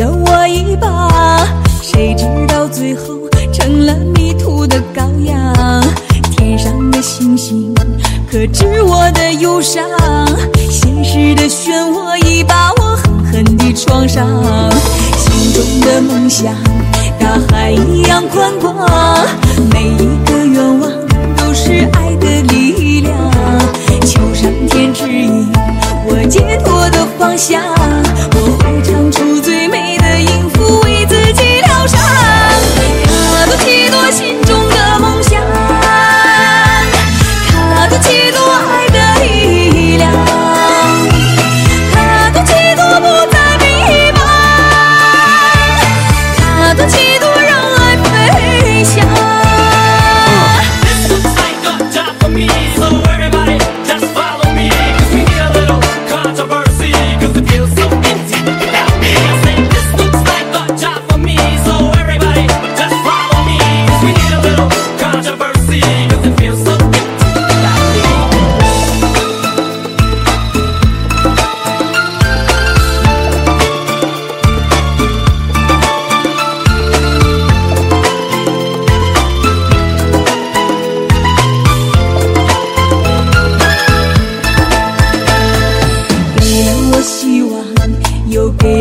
了我一把，谁知道最后成了迷途的羔羊。天上的星星可知我的忧伤，现实的漩涡已把我狠狠地创伤。心中的梦想，大海一样宽广，每一个愿望。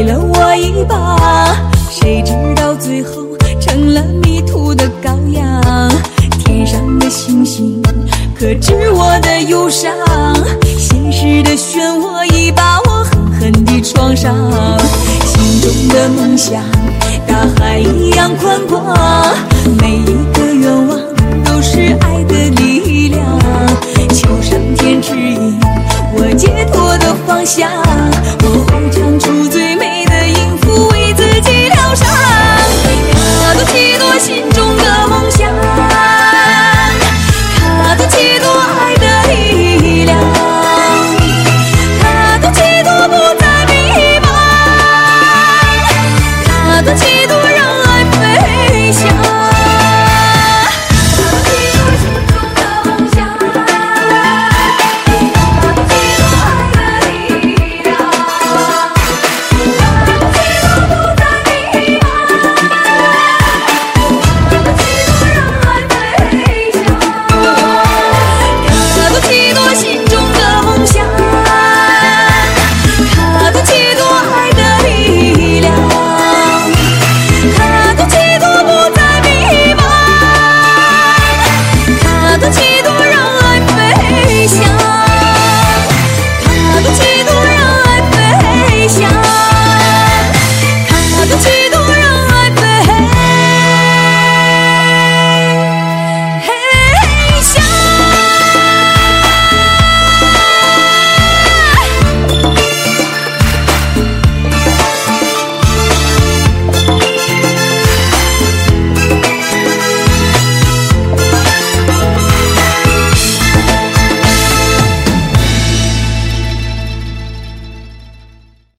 了我一把，谁知道最后成了迷途的羔羊。天上的星星可知我的忧伤，现实的漩涡已把我狠狠地创伤。心中的梦想，大海一样宽广，每一个愿望都是爱的力量。求上天指引我解脱的方向。